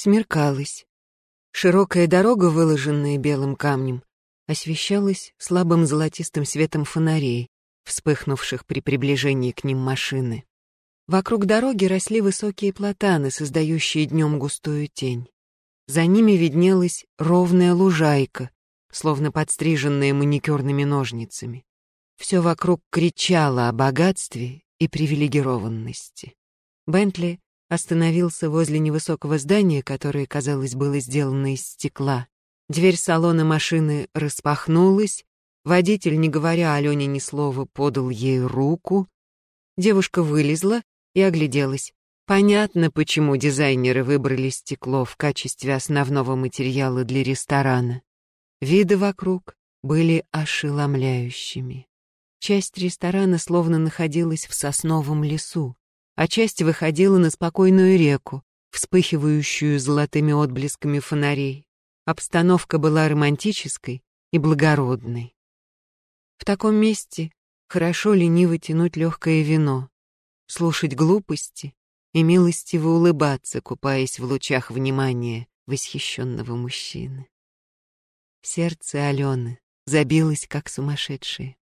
Смеркалось. Широкая дорога, выложенная белым камнем, освещалась слабым золотистым светом фонарей, вспыхнувших при приближении к ним машины. Вокруг дороги росли высокие платаны, создающие днем густую тень. За ними виднелась ровная лужайка, словно подстриженная маникюрными ножницами. Все вокруг кричало о богатстве и привилегированности. Бентли остановился возле невысокого здания, которое, казалось, было сделано из стекла. Дверь салона машины распахнулась, водитель, не говоря Алене ни слова, подал ей руку. Девушка вылезла и огляделась. Понятно, почему дизайнеры выбрали стекло в качестве основного материала для ресторана. Виды вокруг были ошеломляющими. Часть ресторана словно находилась в сосновом лесу, а часть выходила на спокойную реку, вспыхивающую золотыми отблесками фонарей. Обстановка была романтической и благородной. В таком месте хорошо лениво тянуть легкое вино, слушать глупости и милостиво улыбаться, купаясь в лучах внимания восхищенного мужчины. Сердце Алены забилось, как сумасшедшее.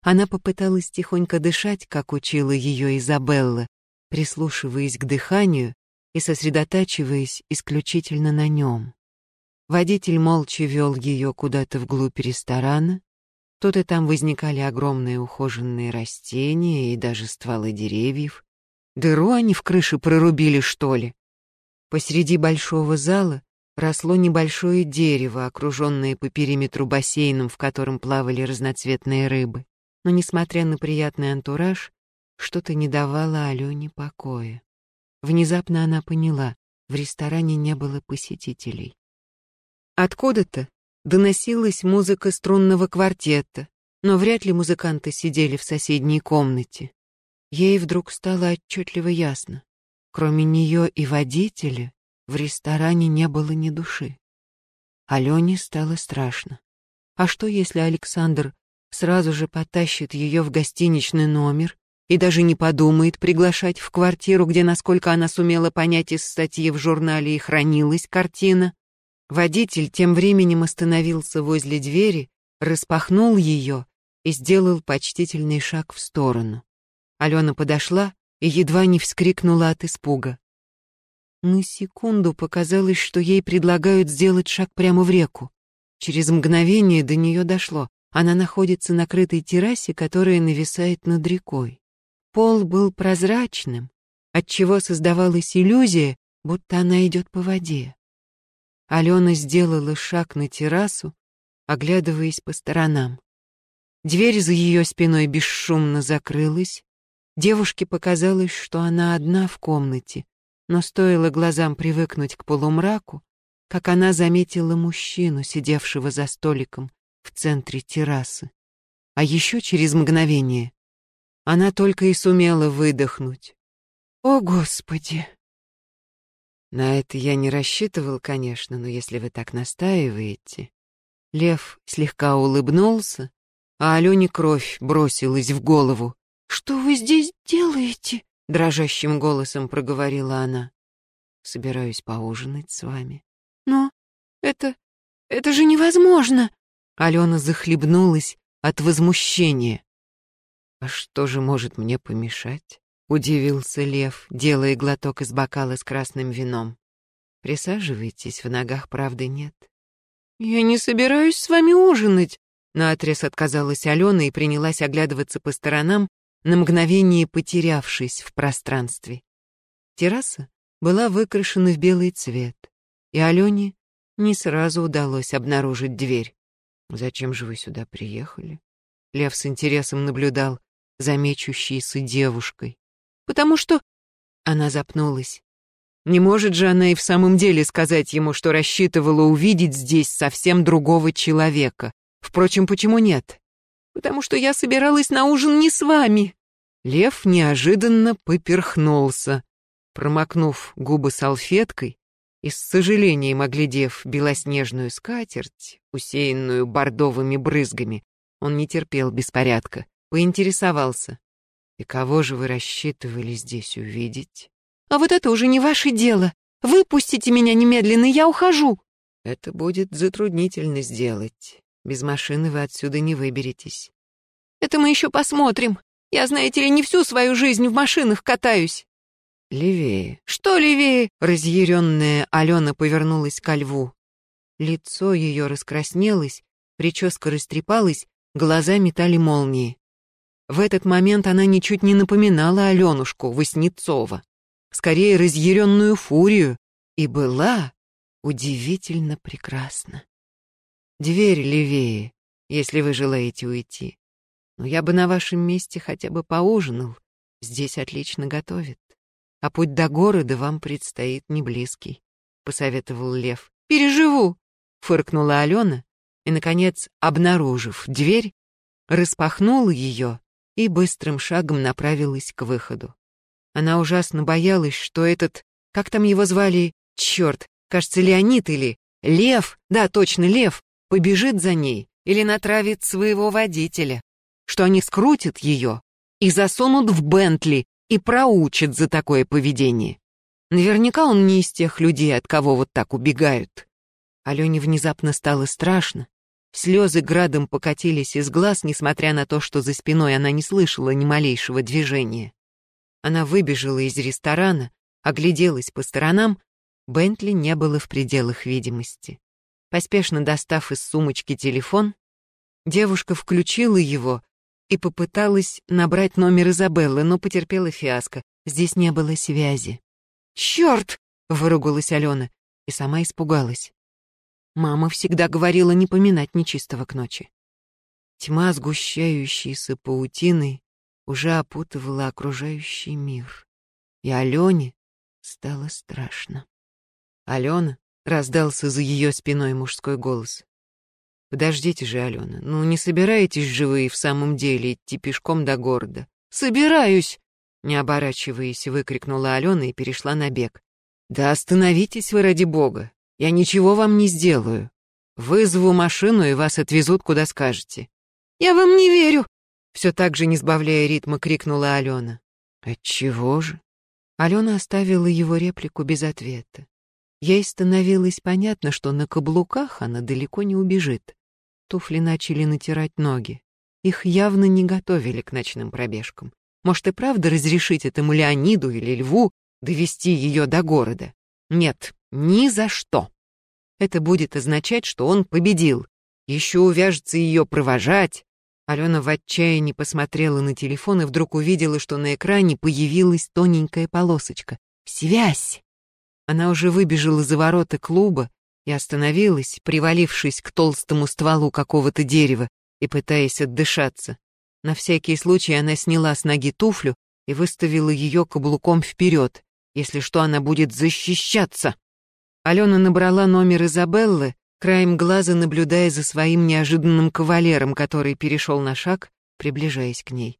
Она попыталась тихонько дышать, как учила ее Изабелла, прислушиваясь к дыханию и сосредотачиваясь исключительно на нем. Водитель молча вел ее куда-то вглубь ресторана. Тут и там возникали огромные ухоженные растения и даже стволы деревьев. Дыру они в крыше прорубили, что ли? Посреди большого зала росло небольшое дерево, окруженное по периметру бассейном, в котором плавали разноцветные рыбы. Но, несмотря на приятный антураж, что-то не давало Алене покоя. Внезапно она поняла, в ресторане не было посетителей. Откуда-то доносилась музыка струнного квартета, но вряд ли музыканты сидели в соседней комнате. Ей вдруг стало отчетливо ясно. Кроме нее и водителя, в ресторане не было ни души. Алене стало страшно. А что, если Александр сразу же потащит ее в гостиничный номер и даже не подумает приглашать в квартиру, где, насколько она сумела понять из статьи в журнале, и хранилась картина? Водитель тем временем остановился возле двери, распахнул ее и сделал почтительный шаг в сторону. Алена подошла и едва не вскрикнула от испуга. На секунду показалось, что ей предлагают сделать шаг прямо в реку. Через мгновение до нее дошло. Она находится на крытой террасе, которая нависает над рекой. Пол был прозрачным, отчего создавалась иллюзия, будто она идет по воде. Алена сделала шаг на террасу, оглядываясь по сторонам. Дверь за ее спиной бесшумно закрылась. Девушке показалось, что она одна в комнате, но стоило глазам привыкнуть к полумраку, как она заметила мужчину, сидевшего за столиком в центре террасы. А еще через мгновение она только и сумела выдохнуть. «О, Господи!» На это я не рассчитывал, конечно, но если вы так настаиваете... Лев слегка улыбнулся, а Алене кровь бросилась в голову. «Что вы здесь делаете?» дрожащим голосом проговорила она. Собираюсь поужинать с вами. Но это это же невозможно. Алена захлебнулась от возмущения. А что же может мне помешать? удивился Лев, делая глоток из бокала с красным вином. Присаживайтесь, в ногах правды нет. Я не собираюсь с вами ужинать, наотрез отказалась Алена и принялась оглядываться по сторонам, на мгновение потерявшись в пространстве. Терраса была выкрашена в белый цвет, и Алене не сразу удалось обнаружить дверь. «Зачем же вы сюда приехали?» Лев с интересом наблюдал за мечущейся девушкой. «Потому что...» Она запнулась. Не может же она и в самом деле сказать ему, что рассчитывала увидеть здесь совсем другого человека. Впрочем, почему нет? потому что я собиралась на ужин не с вами». Лев неожиданно поперхнулся, промокнув губы салфеткой и с сожалением оглядев белоснежную скатерть, усеянную бордовыми брызгами, он не терпел беспорядка, поинтересовался. «И кого же вы рассчитывали здесь увидеть?» «А вот это уже не ваше дело!» Выпустите меня немедленно, я ухожу!» «Это будет затруднительно сделать. Без машины вы отсюда не выберетесь». «Это мы еще посмотрим. Я, знаете ли, не всю свою жизнь в машинах катаюсь». «Левее». «Что левее?» Разъяренная Алена повернулась ко льву. Лицо ее раскраснелось, прическа растрепалась, глаза метали молнии. В этот момент она ничуть не напоминала Аленушку Васнецова, скорее разъяренную фурию, и была удивительно прекрасна. Дверь левее, если вы желаете уйти. Но я бы на вашем месте хотя бы поужинал. Здесь отлично готовят. А путь до города вам предстоит не близкий, посоветовал Лев. Переживу, фыркнула Алена и, наконец, обнаружив дверь, распахнула ее и быстрым шагом направилась к выходу. Она ужасно боялась, что этот, как там его звали, черт, кажется, Леонид или Лев, да, точно, Лев, побежит за ней или натравит своего водителя, что они скрутят ее и засунут в Бентли и проучат за такое поведение. Наверняка он не из тех людей, от кого вот так убегают. Алене внезапно стало страшно. Слезы градом покатились из глаз, несмотря на то, что за спиной она не слышала ни малейшего движения. Она выбежала из ресторана, огляделась по сторонам, Бентли не было в пределах видимости. Поспешно достав из сумочки телефон, девушка включила его и попыталась набрать номер Изабеллы, но потерпела фиаско. Здесь не было связи. «Черт!» — выругалась Алена и сама испугалась. Мама всегда говорила не поминать нечистого к ночи. Тьма, сгущающаяся паутиной, уже опутывала окружающий мир. И Алене стало страшно. «Алена!» — раздался за ее спиной мужской голос. «Подождите же, Алена, ну не собираетесь же вы в самом деле идти пешком до города?» «Собираюсь!» — не оборачиваясь, выкрикнула Алена и перешла на бег. «Да остановитесь вы ради бога! Я ничего вам не сделаю. Вызову машину, и вас отвезут, куда скажете». «Я вам не верю!» Все так же, не сбавляя ритма, крикнула Алена. «Отчего же?» Алена оставила его реплику без ответа. Ей становилось понятно, что на каблуках она далеко не убежит. Туфли начали натирать ноги. Их явно не готовили к ночным пробежкам. Может и правда разрешить этому Леониду или Льву довести ее до города? Нет, ни за что. Это будет означать, что он победил. Еще увяжется ее провожать. Алена в отчаянии посмотрела на телефон и вдруг увидела, что на экране появилась тоненькая полосочка. Связь! Она уже выбежала за ворота клуба, и остановилась, привалившись к толстому стволу какого-то дерева и пытаясь отдышаться. На всякий случай она сняла с ноги туфлю и выставила ее каблуком вперед. Если что, она будет защищаться. Алена набрала номер Изабеллы, краем глаза наблюдая за своим неожиданным кавалером, который перешел на шаг, приближаясь к ней.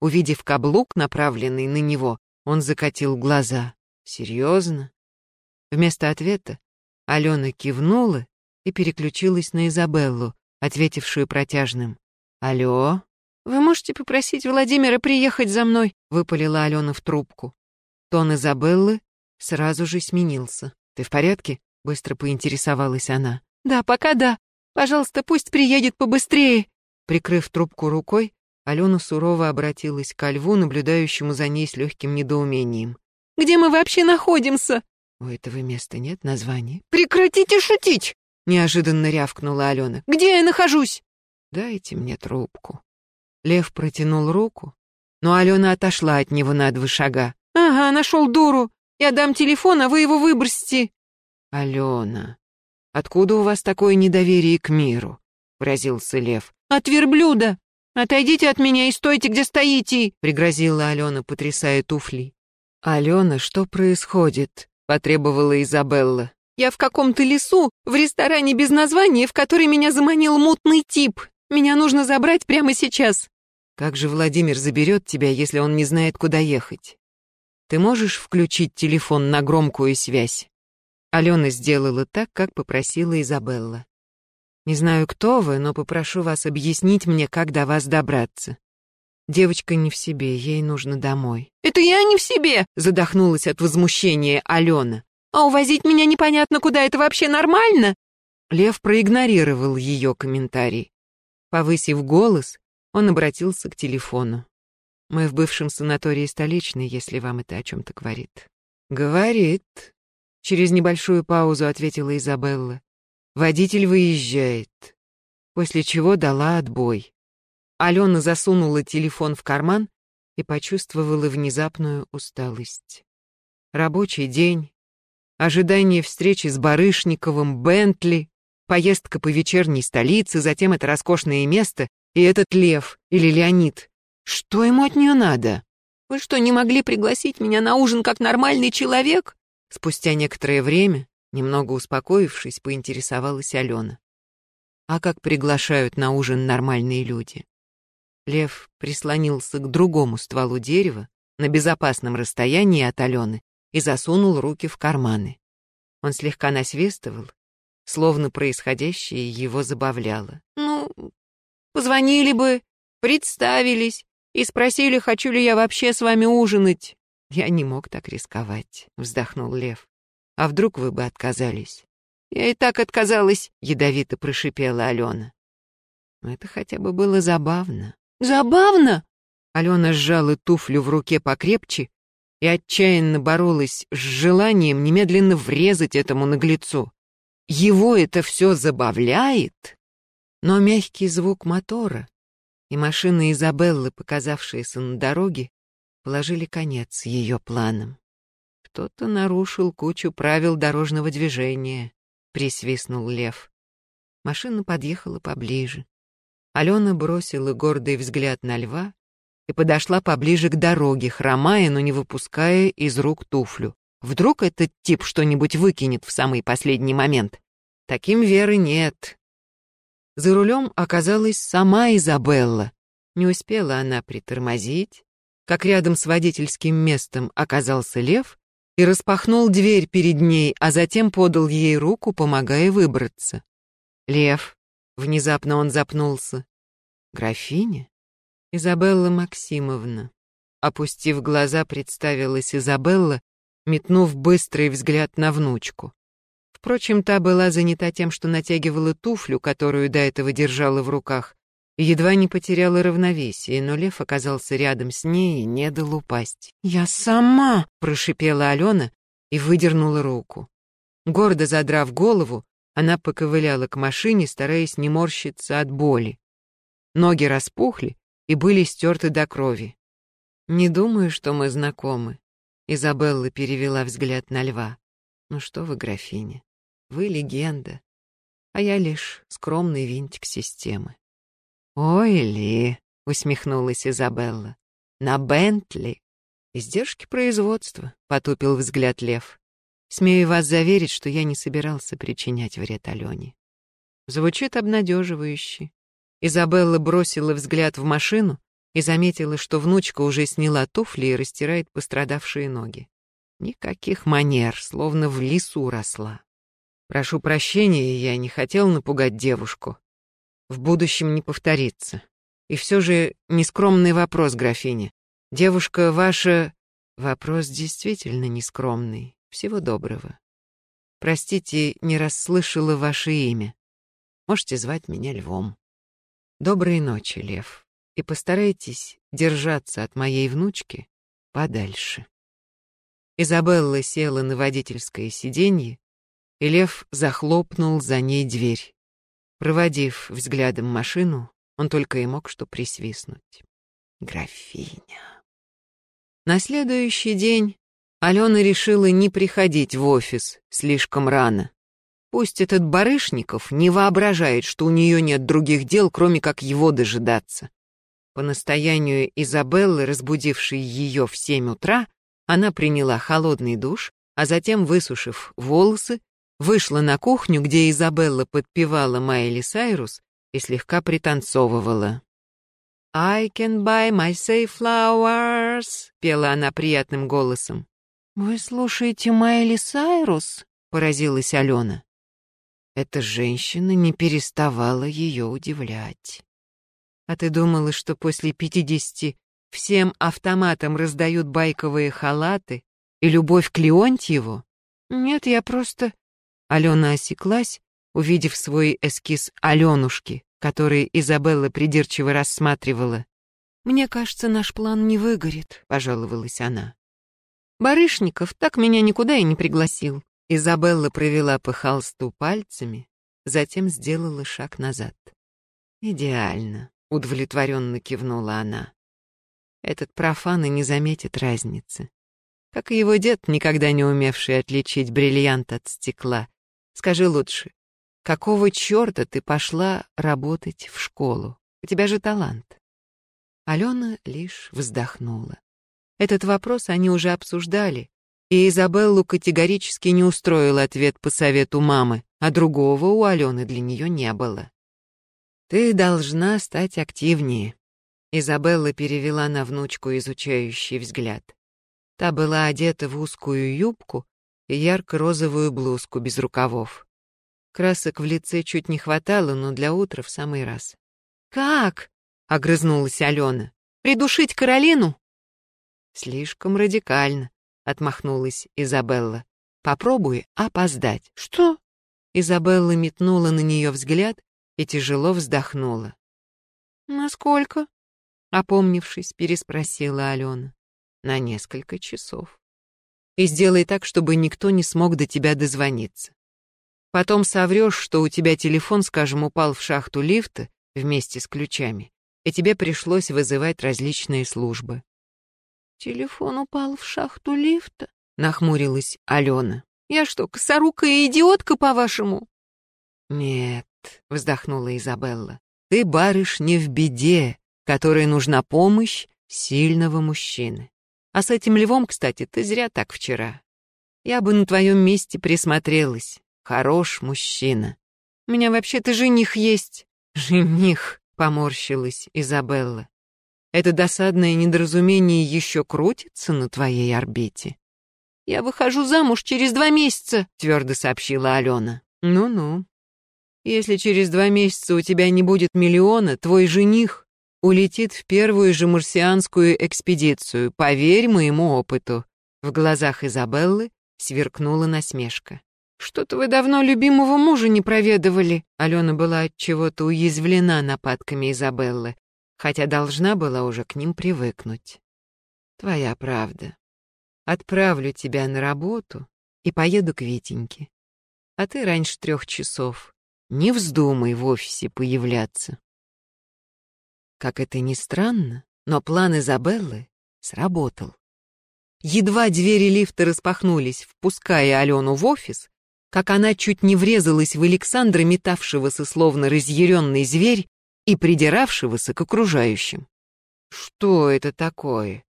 Увидев каблук, направленный на него, он закатил глаза. «Серьезно?» Вместо ответа Алена кивнула и переключилась на Изабеллу, ответившую протяжным. «Алло?» «Вы можете попросить Владимира приехать за мной?» — выпалила Алена в трубку. Тон Изабеллы сразу же сменился. «Ты в порядке?» — быстро поинтересовалась она. «Да, пока да. Пожалуйста, пусть приедет побыстрее». Прикрыв трубку рукой, Алена сурово обратилась к льву, наблюдающему за ней с легким недоумением. «Где мы вообще находимся?» «У этого места нет названия». «Прекратите шутить!» — неожиданно рявкнула Алена. «Где я нахожусь?» «Дайте мне трубку». Лев протянул руку, но Алена отошла от него на два шага. «Ага, нашел дуру. Я дам телефон, а вы его выбросите». «Алена, откуда у вас такое недоверие к миру?» — поразился Лев. «От верблюда. Отойдите от меня и стойте, где стоите», — пригрозила Алена, потрясая туфли. «Алена, что происходит?» потребовала Изабелла. «Я в каком-то лесу, в ресторане без названия, в который меня заманил мутный тип. Меня нужно забрать прямо сейчас». «Как же Владимир заберет тебя, если он не знает, куда ехать? Ты можешь включить телефон на громкую связь?» Алена сделала так, как попросила Изабелла. «Не знаю, кто вы, но попрошу вас объяснить мне, как до вас добраться. Девочка не в себе, ей нужно домой. «Это я не в себе!» — задохнулась от возмущения Алена. А увозить меня непонятно куда, это вообще нормально?» Лев проигнорировал ее комментарий. Повысив голос, он обратился к телефону. «Мы в бывшем санатории столичный, если вам это о чем-то говорит». «Говорит», — через небольшую паузу ответила Изабелла. «Водитель выезжает», после чего дала отбой. Алена засунула телефон в карман и почувствовала внезапную усталость. Рабочий день, ожидание встречи с Барышниковым, Бентли, поездка по вечерней столице, затем это роскошное место и этот лев или Леонид. Что ему от нее надо? Вы что, не могли пригласить меня на ужин как нормальный человек? Спустя некоторое время, немного успокоившись, поинтересовалась Алена. А как приглашают на ужин нормальные люди? Лев прислонился к другому стволу дерева на безопасном расстоянии от Алены и засунул руки в карманы. Он слегка насвистывал, словно происходящее его забавляло. «Ну, позвонили бы, представились, и спросили, хочу ли я вообще с вами ужинать. Я не мог так рисковать, вздохнул Лев. А вдруг вы бы отказались? Я и так отказалась, ядовито прошипела Алена. Это хотя бы было забавно. Забавно? Алена сжала туфлю в руке покрепче и отчаянно боролась с желанием немедленно врезать этому наглецу. Его это все забавляет? Но мягкий звук мотора и машины Изабеллы, показавшиеся на дороге, положили конец ее планам. Кто-то нарушил кучу правил дорожного движения, присвистнул Лев. Машина подъехала поближе. Алена бросила гордый взгляд на льва и подошла поближе к дороге, хромая, но не выпуская из рук туфлю. Вдруг этот тип что-нибудь выкинет в самый последний момент? Таким веры нет. За рулем оказалась сама Изабелла. Не успела она притормозить, как рядом с водительским местом оказался лев и распахнул дверь перед ней, а затем подал ей руку, помогая выбраться. «Лев», — внезапно он запнулся, — «графиня?» «Изабелла Максимовна». Опустив глаза, представилась Изабелла, метнув быстрый взгляд на внучку. Впрочем, та была занята тем, что натягивала туфлю, которую до этого держала в руках, и едва не потеряла равновесие, но лев оказался рядом с ней и не дал упасть. «Я сама!» — прошипела Алена и выдернула руку. Гордо задрав голову, она поковыляла к машине, стараясь не морщиться от боли. Ноги распухли и были стерты до крови. «Не думаю, что мы знакомы», — Изабелла перевела взгляд на льва. «Ну что вы, графиня, вы легенда, а я лишь скромный винтик системы. Ой, Ли, усмехнулась Изабелла. На Бентли. Издержки производства, потупил взгляд Лев. Смею вас заверить, что я не собирался причинять вред Алене. Звучит обнадеживающе. Изабелла бросила взгляд в машину и заметила, что внучка уже сняла туфли и растирает пострадавшие ноги. Никаких манер, словно в лесу росла. Прошу прощения, я не хотел напугать девушку. В будущем не повторится. И все же нескромный вопрос, графиня. Девушка ваша... Вопрос действительно нескромный. Всего доброго. Простите, не расслышала ваше имя. Можете звать меня Львом. Доброй ночи, Лев. И постарайтесь держаться от моей внучки подальше. Изабелла села на водительское сиденье и лев захлопнул за ней дверь. Проводив взглядом машину, он только и мог что присвистнуть. Графиня. На следующий день Алена решила не приходить в офис слишком рано. Пусть этот Барышников не воображает, что у нее нет других дел, кроме как его дожидаться. По настоянию Изабеллы, разбудившей ее в семь утра, она приняла холодный душ, а затем, высушив волосы, вышла на кухню, где Изабелла подпевала Майли Сайрус и слегка пританцовывала. «I can buy my safe flowers», — пела она приятным голосом. «Вы слушаете Майли Сайрус?» — поразилась Алена. Эта женщина не переставала ее удивлять. «А ты думала, что после пятидесяти всем автоматам раздают байковые халаты и любовь к Леонтьеву?» «Нет, я просто...» Алена осеклась, увидев свой эскиз Аленушки, который Изабелла придирчиво рассматривала. «Мне кажется, наш план не выгорит», — пожаловалась она. «Барышников так меня никуда и не пригласил». Изабелла провела по холсту пальцами, затем сделала шаг назад. «Идеально», — удовлетворенно кивнула она. «Этот профан и не заметит разницы. Как и его дед, никогда не умевший отличить бриллиант от стекла. Скажи лучше, какого черта ты пошла работать в школу? У тебя же талант». Алена лишь вздохнула. Этот вопрос они уже обсуждали, и Изабеллу категорически не устроил ответ по совету мамы, а другого у Алены для нее не было. «Ты должна стать активнее», — Изабелла перевела на внучку изучающий взгляд. Та была одета в узкую юбку и ярко-розовую блузку без рукавов. Красок в лице чуть не хватало, но для утра в самый раз. «Как?» — огрызнулась Алена. «Придушить Каролину?» «Слишком радикально», — отмахнулась Изабелла. «Попробуй опоздать». «Что?» Изабелла метнула на нее взгляд и тяжело вздохнула. «Насколько?» — опомнившись, переспросила Алена. «На несколько часов. И сделай так, чтобы никто не смог до тебя дозвониться. Потом соврешь, что у тебя телефон, скажем, упал в шахту лифта вместе с ключами, и тебе пришлось вызывать различные службы. «Телефон упал в шахту лифта?» — нахмурилась Алена. «Я что, косорукая идиотка, по-вашему?» «Нет», — вздохнула Изабелла, — «ты барышня в беде, которой нужна помощь сильного мужчины. А с этим львом, кстати, ты зря так вчера. Я бы на твоем месте присмотрелась. Хорош мужчина. У меня вообще-то жених есть». «Жених», — поморщилась Изабелла. Это досадное недоразумение еще крутится на твоей орбите. «Я выхожу замуж через два месяца», — твердо сообщила Алена. «Ну-ну. Если через два месяца у тебя не будет миллиона, твой жених улетит в первую же марсианскую экспедицию, поверь моему опыту». В глазах Изабеллы сверкнула насмешка. «Что-то вы давно любимого мужа не проведывали». Алена была от чего-то уязвлена нападками Изабеллы, хотя должна была уже к ним привыкнуть. Твоя правда. Отправлю тебя на работу и поеду к Витеньке. А ты раньше трех часов не вздумай в офисе появляться. Как это ни странно, но план Изабеллы сработал. Едва двери лифта распахнулись, впуская Алену в офис, как она чуть не врезалась в Александра, метавшегося словно разъяренный зверь, и придиравшегося к окружающим. «Что это такое?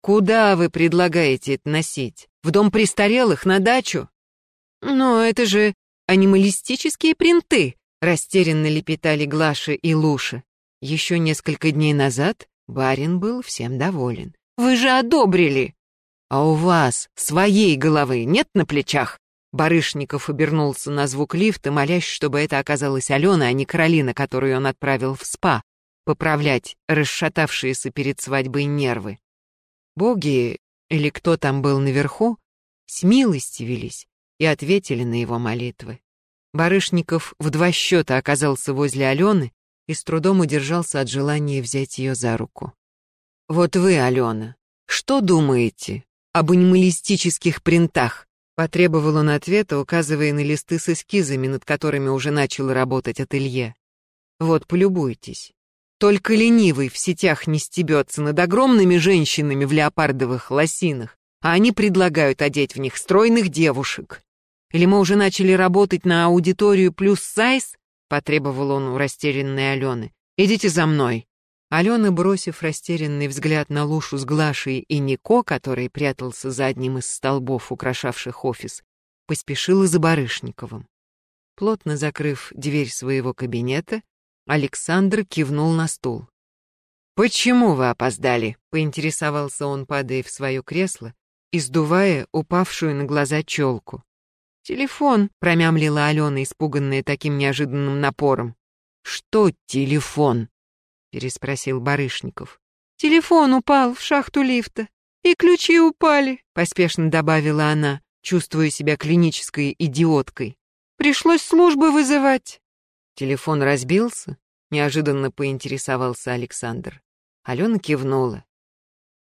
Куда вы предлагаете это носить? В дом престарелых, на дачу?» «Но это же анималистические принты», — растерянно лепетали Глаша и Луша. Еще несколько дней назад барин был всем доволен. «Вы же одобрили!» «А у вас своей головы нет на плечах?» Барышников обернулся на звук лифта, молясь, чтобы это оказалась Алена, а не Каролина, которую он отправил в СПА, поправлять расшатавшиеся перед свадьбой нервы. Боги, или кто там был наверху, с милости велись и ответили на его молитвы. Барышников в два счета оказался возле Алены и с трудом удержался от желания взять ее за руку. «Вот вы, Алена, что думаете об анималистических принтах?» Потребовал он ответа, указывая на листы с эскизами, над которыми уже начал работать ателье. Вот, полюбуйтесь. Только ленивый в сетях не стебется над огромными женщинами в леопардовых лосинах, а они предлагают одеть в них стройных девушек. Или мы уже начали работать на аудиторию плюс сайз? Потребовал он у растерянной Алены. Идите за мной. Алена, бросив растерянный взгляд на Лушу с Глашей и Нико, который прятался за одним из столбов, украшавших офис, поспешила за Барышниковым. Плотно закрыв дверь своего кабинета, Александр кивнул на стул. «Почему вы опоздали?» — поинтересовался он, падая в свое кресло и сдувая упавшую на глаза челку. «Телефон», — промямлила Алена, испуганная таким неожиданным напором. «Что телефон?» переспросил Барышников. Телефон упал в шахту лифта. И ключи упали, поспешно добавила она. чувствуя себя клинической идиоткой. «Пришлось службы вызывать». Телефон разбился, неожиданно поинтересовался Александр. Алена кивнула.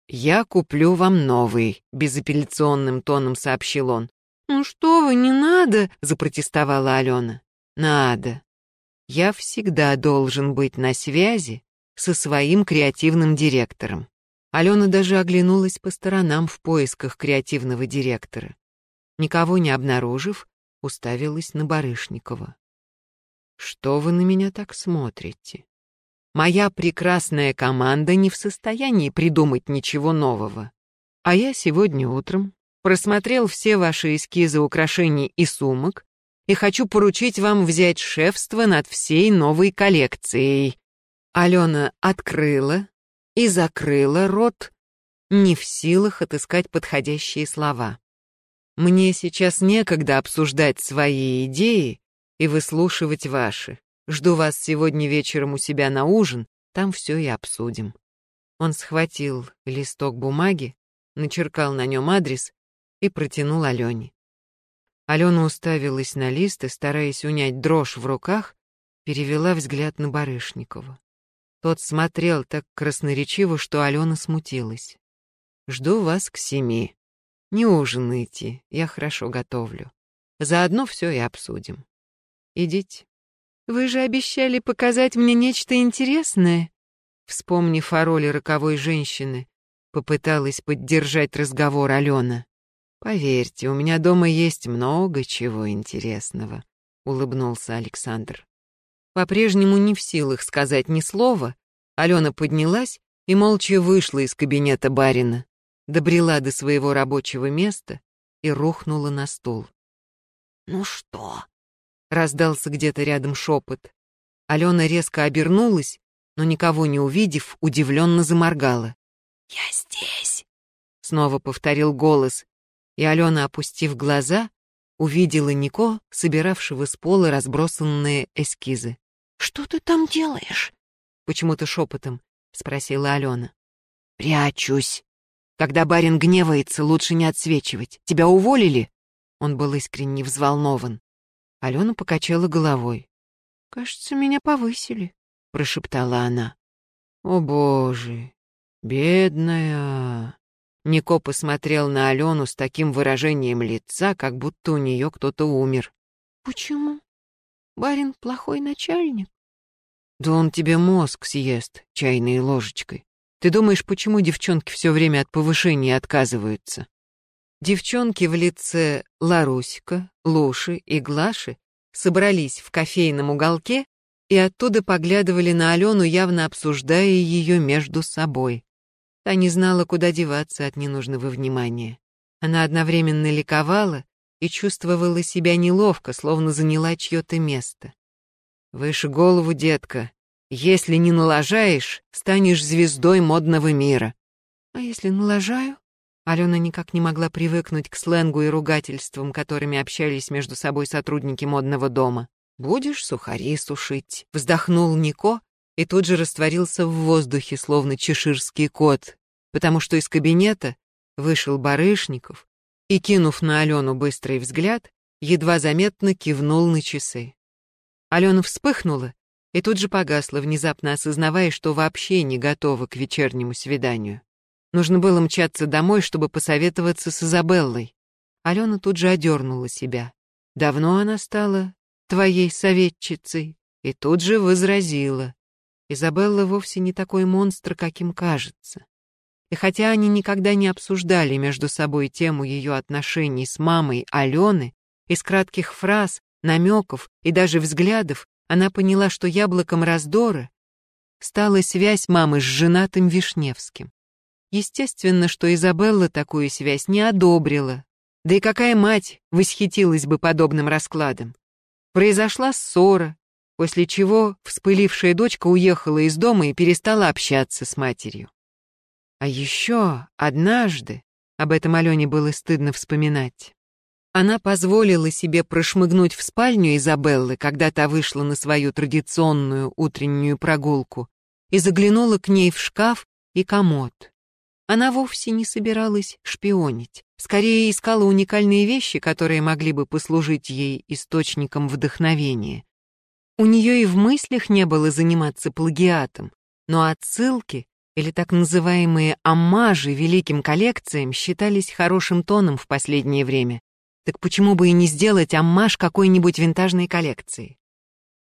«Я куплю вам новый», — безапелляционным тоном сообщил он. «Ну что вы, не надо», — запротестовала Алена. «Надо. Я всегда должен быть на связи со своим креативным директором». Алена даже оглянулась по сторонам в поисках креативного директора. Никого не обнаружив, уставилась на Барышникова. Что вы на меня так смотрите? Моя прекрасная команда не в состоянии придумать ничего нового. А я сегодня утром просмотрел все ваши эскизы украшений и сумок и хочу поручить вам взять шефство над всей новой коллекцией. Алена открыла и закрыла рот, не в силах отыскать подходящие слова. Мне сейчас некогда обсуждать свои идеи и выслушивать ваши. Жду вас сегодня вечером у себя на ужин, там все и обсудим». Он схватил листок бумаги, начеркал на нем адрес и протянул Алене. Алена уставилась на лист и, стараясь унять дрожь в руках, перевела взгляд на Барышникова. Тот смотрел так красноречиво, что Алена смутилась. «Жду вас к семи. Не ужинайте, я хорошо готовлю. Заодно все и обсудим». Идите. Вы же обещали показать мне нечто интересное. Вспомнив о роли роковой женщины, попыталась поддержать разговор Алена. Поверьте, у меня дома есть много чего интересного, улыбнулся Александр. По-прежнему не в силах сказать ни слова, Алена поднялась и молча вышла из кабинета барина, добрела до своего рабочего места и рухнула на стул. «Ну что, Раздался где-то рядом шепот. Алена резко обернулась, но никого не увидев, удивленно заморгала. «Я здесь!» — снова повторил голос, и Алена, опустив глаза, увидела Нико, собиравшего с пола разбросанные эскизы. «Что ты там делаешь?» — почему-то шепотом спросила Алена. «Прячусь. Когда барин гневается, лучше не отсвечивать. Тебя уволили?» Он был искренне взволнован. Алена покачала головой. «Кажется, меня повысили», — прошептала она. «О, Боже, бедная!» Нико посмотрел на Алену с таким выражением лица, как будто у нее кто-то умер. «Почему? Барин плохой начальник?» «Да он тебе мозг съест чайной ложечкой. Ты думаешь, почему девчонки все время от повышения отказываются?» Девчонки в лице Ларусика, Луши и Глаши собрались в кофейном уголке и оттуда поглядывали на Алену, явно обсуждая ее между собой. Та не знала, куда деваться от ненужного внимания. Она одновременно ликовала и чувствовала себя неловко, словно заняла чье-то место. «Выше голову, детка. Если не налажаешь, станешь звездой модного мира». «А если налажаю?» Алена никак не могла привыкнуть к сленгу и ругательствам, которыми общались между собой сотрудники модного дома. «Будешь сухари сушить», — вздохнул Нико и тут же растворился в воздухе, словно чеширский кот, потому что из кабинета вышел Барышников и, кинув на Алену быстрый взгляд, едва заметно кивнул на часы. Алена вспыхнула и тут же погасла, внезапно осознавая, что вообще не готова к вечернему свиданию. Нужно было мчаться домой, чтобы посоветоваться с Изабеллой. Алена тут же одернула себя. Давно она стала твоей советчицей. И тут же возразила. Изабелла вовсе не такой монстр, каким кажется. И хотя они никогда не обсуждали между собой тему ее отношений с мамой Алены, из кратких фраз, намеков и даже взглядов она поняла, что яблоком раздора стала связь мамы с женатым Вишневским. Естественно, что Изабелла такую связь не одобрила. Да и какая мать восхитилась бы подобным раскладом? Произошла ссора, после чего вспылившая дочка уехала из дома и перестала общаться с матерью. А еще однажды, об этом Алене было стыдно вспоминать, она позволила себе прошмыгнуть в спальню Изабеллы, когда та вышла на свою традиционную утреннюю прогулку, и заглянула к ней в шкаф и комод. Она вовсе не собиралась шпионить. Скорее искала уникальные вещи, которые могли бы послужить ей источником вдохновения. У нее и в мыслях не было заниматься плагиатом, но отсылки или так называемые аммажи великим коллекциям считались хорошим тоном в последнее время. Так почему бы и не сделать аммаж какой-нибудь винтажной коллекции?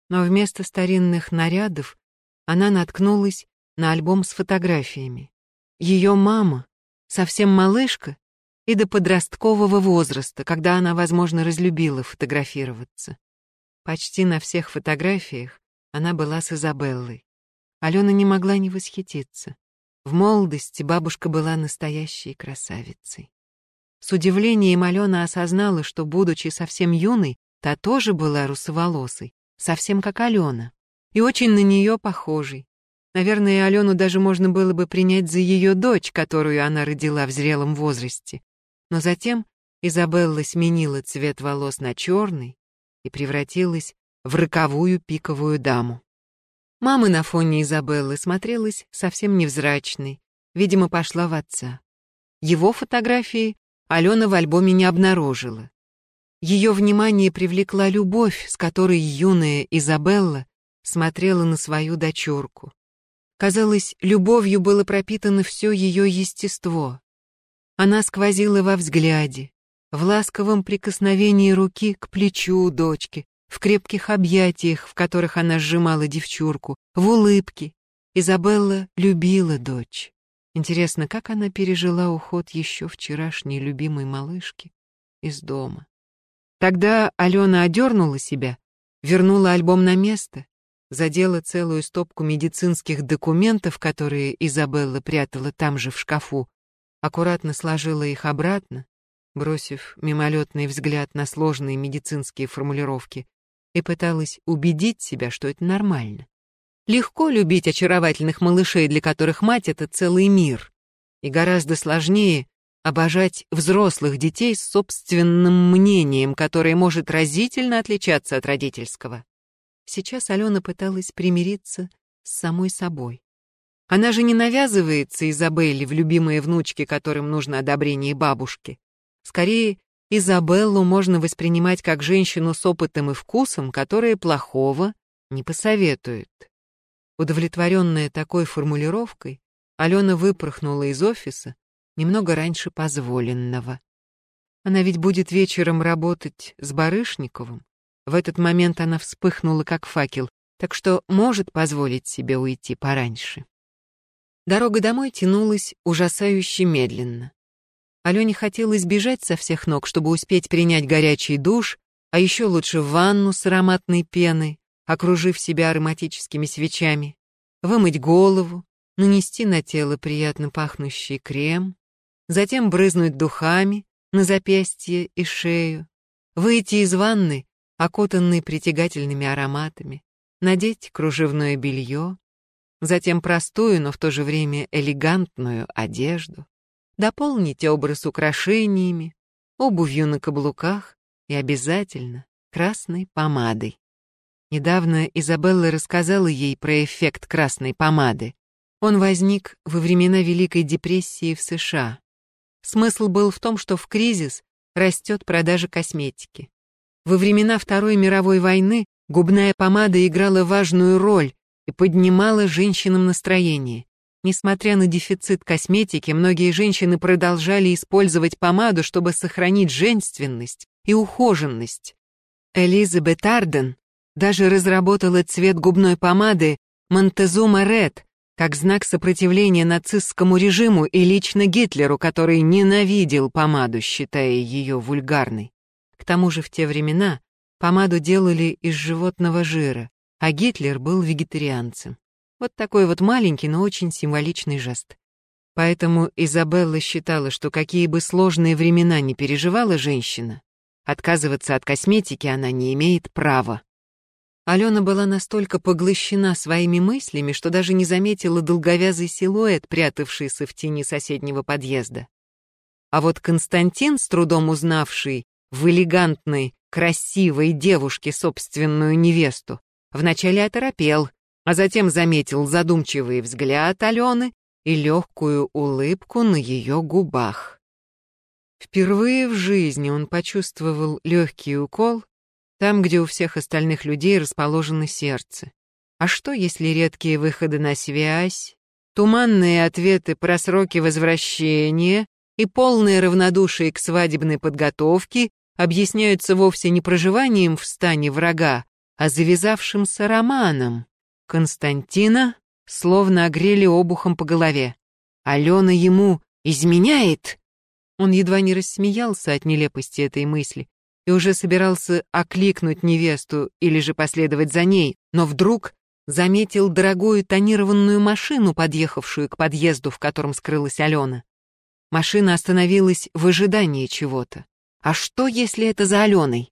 Но вместо старинных нарядов она наткнулась на альбом с фотографиями. Ее мама, совсем малышка, и до подросткового возраста, когда она, возможно, разлюбила фотографироваться. Почти на всех фотографиях она была с Изабеллой. Алена не могла не восхититься. В молодости бабушка была настоящей красавицей. С удивлением Алена осознала, что, будучи совсем юной, та тоже была русоволосой, совсем как Алена, и очень на нее похожей. Наверное, Алену даже можно было бы принять за ее дочь, которую она родила в зрелом возрасте. Но затем Изабелла сменила цвет волос на черный и превратилась в роковую пиковую даму. Мама на фоне Изабеллы смотрелась совсем невзрачной, видимо, пошла в отца. Его фотографии Алена в альбоме не обнаружила. Ее внимание привлекла любовь, с которой юная Изабелла смотрела на свою дочурку. Казалось, любовью было пропитано все ее естество. Она сквозила во взгляде, в ласковом прикосновении руки к плечу дочки, в крепких объятиях, в которых она сжимала девчурку, в улыбке. Изабелла любила дочь. Интересно, как она пережила уход еще вчерашней любимой малышки из дома. Тогда Алена одернула себя, вернула альбом на место задела целую стопку медицинских документов, которые Изабелла прятала там же в шкафу, аккуратно сложила их обратно, бросив мимолетный взгляд на сложные медицинские формулировки, и пыталась убедить себя, что это нормально. Легко любить очаровательных малышей, для которых мать — это целый мир, и гораздо сложнее обожать взрослых детей с собственным мнением, которое может разительно отличаться от родительского. Сейчас Алена пыталась примириться с самой собой. Она же не навязывается Изабелле в любимые внучки, которым нужно одобрение бабушки. Скорее, Изабеллу можно воспринимать как женщину с опытом и вкусом, которая плохого не посоветует. Удовлетворенная такой формулировкой, Алена выпорхнула из офиса немного раньше позволенного. Она ведь будет вечером работать с Барышниковым, в этот момент она вспыхнула, как факел, так что может позволить себе уйти пораньше. Дорога домой тянулась ужасающе медленно. Алене хотелось бежать со всех ног, чтобы успеть принять горячий душ, а еще лучше ванну с ароматной пеной, окружив себя ароматическими свечами, вымыть голову, нанести на тело приятно пахнущий крем, затем брызнуть духами на запястье и шею, выйти из ванны окутанный притягательными ароматами, надеть кружевное белье, затем простую, но в то же время элегантную одежду, дополнить образ украшениями, обувью на каблуках и обязательно красной помадой. Недавно Изабелла рассказала ей про эффект красной помады. Он возник во времена Великой депрессии в США. Смысл был в том, что в кризис растет продажа косметики. Во времена Второй мировой войны губная помада играла важную роль и поднимала женщинам настроение. Несмотря на дефицит косметики, многие женщины продолжали использовать помаду, чтобы сохранить женственность и ухоженность. Элизабет Арден даже разработала цвет губной помады Монтезума Ред как знак сопротивления нацистскому режиму и лично Гитлеру, который ненавидел помаду, считая ее вульгарной. К тому же в те времена помаду делали из животного жира, а Гитлер был вегетарианцем. Вот такой вот маленький, но очень символичный жест. Поэтому Изабелла считала, что какие бы сложные времена не переживала женщина, отказываться от косметики она не имеет права. Алена была настолько поглощена своими мыслями, что даже не заметила долговязый силуэт, прятавшийся в тени соседнего подъезда. А вот Константин, с трудом узнавший в элегантной, красивой девушке собственную невесту, вначале оторопел, а затем заметил задумчивый взгляд Алены и легкую улыбку на ее губах. Впервые в жизни он почувствовал легкий укол там, где у всех остальных людей расположено сердце. А что, если редкие выходы на связь, туманные ответы про сроки возвращения и полное равнодушие к свадебной подготовке объясняются вовсе не проживанием в стане врага, а завязавшимся романом? Константина словно огрели обухом по голове. Алена ему изменяет? Он едва не рассмеялся от нелепости этой мысли и уже собирался окликнуть невесту или же последовать за ней, но вдруг заметил дорогую тонированную машину, подъехавшую к подъезду, в котором скрылась Алена. Машина остановилась в ожидании чего-то. А что, если это за Аленой?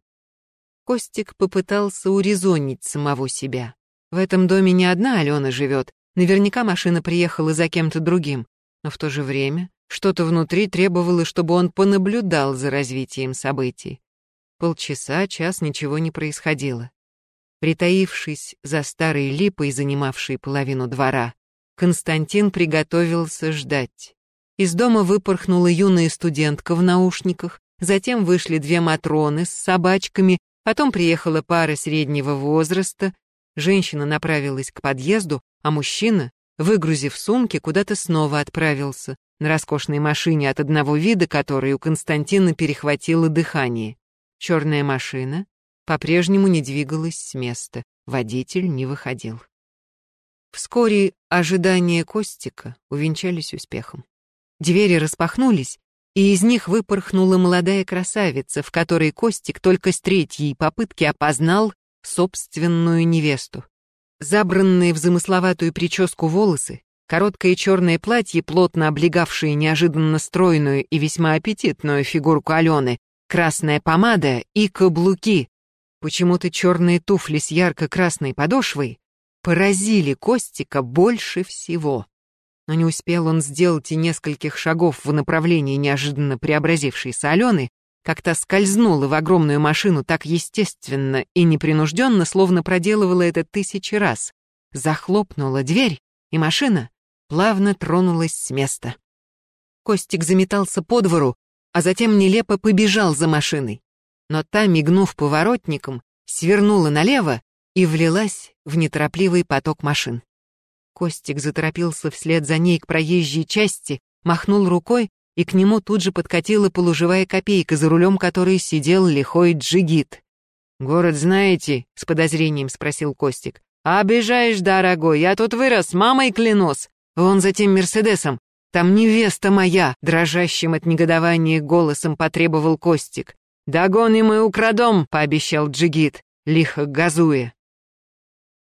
Костик попытался урезонить самого себя. В этом доме не одна Алена живет, наверняка машина приехала за кем-то другим, но в то же время что-то внутри требовало, чтобы он понаблюдал за развитием событий. Полчаса, час ничего не происходило. Притаившись за старой липой, занимавшей половину двора, Константин приготовился ждать. Из дома выпорхнула юная студентка в наушниках, затем вышли две матроны с собачками, потом приехала пара среднего возраста, женщина направилась к подъезду, а мужчина, выгрузив сумки, куда-то снова отправился, на роскошной машине от одного вида, которой у Константина перехватило дыхание. Черная машина по-прежнему не двигалась с места, водитель не выходил. Вскоре ожидания Костика увенчались успехом. Двери распахнулись, и из них выпорхнула молодая красавица, в которой Костик только с третьей попытки опознал собственную невесту. Забранные в замысловатую прическу волосы, короткое черное платье, плотно облегавшее неожиданно стройную и весьма аппетитную фигурку Алены, красная помада и каблуки. Почему-то черные туфли с ярко-красной подошвой поразили Костика больше всего. Но не успел он сделать и нескольких шагов в направлении неожиданно преобразившейся Алены, как то скользнула в огромную машину так естественно и непринужденно, словно проделывала это тысячи раз. Захлопнула дверь, и машина плавно тронулась с места. Костик заметался по двору, а затем нелепо побежал за машиной. Но та, мигнув поворотником, свернула налево и влилась в неторопливый поток машин. Костик заторопился вслед за ней к проезжей части, махнул рукой, и к нему тут же подкатила полуживая копейка, за рулем которой сидел лихой джигит. «Город знаете?» — с подозрением спросил Костик. «Обижаешь, дорогой, я тут вырос, мамой клянусь. Вон за тем Мерседесом, там невеста моя!» — дрожащим от негодования голосом потребовал Костик. «Догоним и украдом!» — пообещал Джигит, лихо газуя.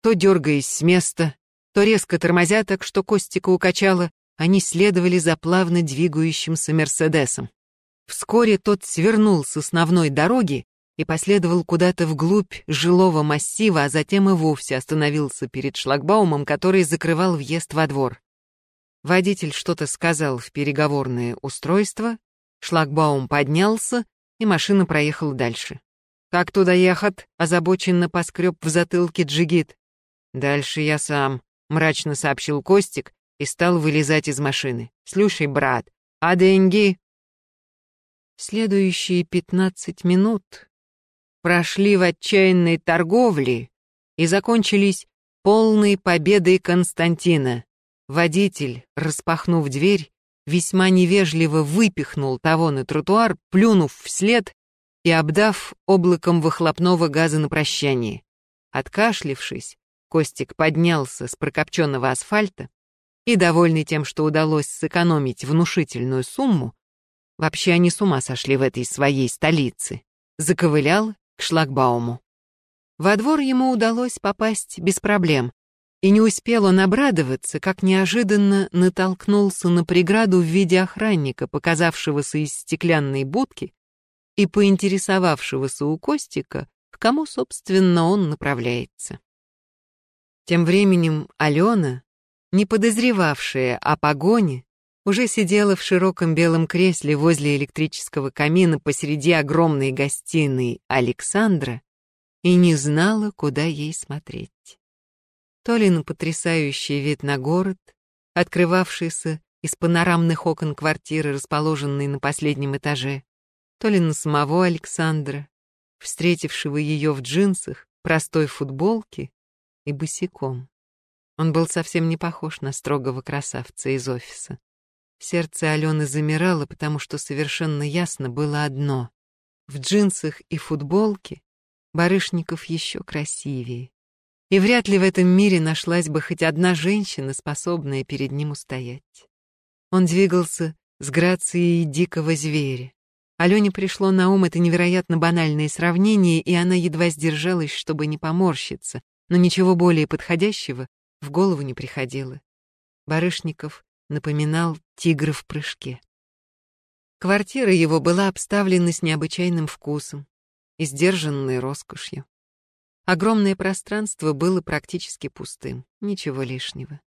То дергаясь с места, то резко тормозя так, что Костика укачало, они следовали за плавно двигающимся Мерседесом. Вскоре тот свернул с основной дороги и последовал куда-то вглубь жилого массива, а затем и вовсе остановился перед шлагбаумом, который закрывал въезд во двор. Водитель что-то сказал в переговорное устройство, шлагбаум поднялся, и машина проехала дальше. «Как туда ехать?» — озабоченно поскреб в затылке джигит. «Дальше я сам», — мрачно сообщил Костик и стал вылезать из машины. «Слушай, брат, а деньги?» Следующие пятнадцать минут прошли в отчаянной торговле и закончились полной победой Константина. Водитель, распахнув дверь, весьма невежливо выпихнул того на тротуар, плюнув вслед и обдав облаком выхлопного газа на прощание. Откашлившись, Костик поднялся с прокопченного асфальта и, довольный тем, что удалось сэкономить внушительную сумму, вообще они с ума сошли в этой своей столице, заковылял к шлагбауму. Во двор ему удалось попасть без проблем, и не успел он обрадоваться, как неожиданно натолкнулся на преграду в виде охранника, показавшегося из стеклянной будки и поинтересовавшегося у Костика, к кому, собственно, он направляется. Тем временем Алена, не подозревавшая о погоне, уже сидела в широком белом кресле возле электрического камина посреди огромной гостиной Александра и не знала, куда ей смотреть то ли на потрясающий вид на город, открывавшийся из панорамных окон квартиры, расположенной на последнем этаже, то ли на самого Александра, встретившего ее в джинсах, простой футболке и босиком. Он был совсем не похож на строгого красавца из офиса. Сердце Алены замирало, потому что совершенно ясно было одно. В джинсах и футболке Барышников еще красивее. И вряд ли в этом мире нашлась бы хоть одна женщина, способная перед ним устоять. Он двигался с грацией дикого зверя. Алене пришло на ум это невероятно банальное сравнение, и она едва сдержалась, чтобы не поморщиться, но ничего более подходящего в голову не приходило. Барышников напоминал тигра в прыжке. Квартира его была обставлена с необычайным вкусом и сдержанной роскошью. Огромное пространство было практически пустым, ничего лишнего.